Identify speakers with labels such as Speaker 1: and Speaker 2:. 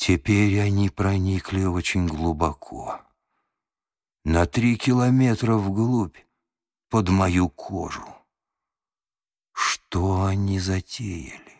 Speaker 1: Теперь они проникли очень глубоко, на три километра вглубь, под мою кожу. Что они затеяли?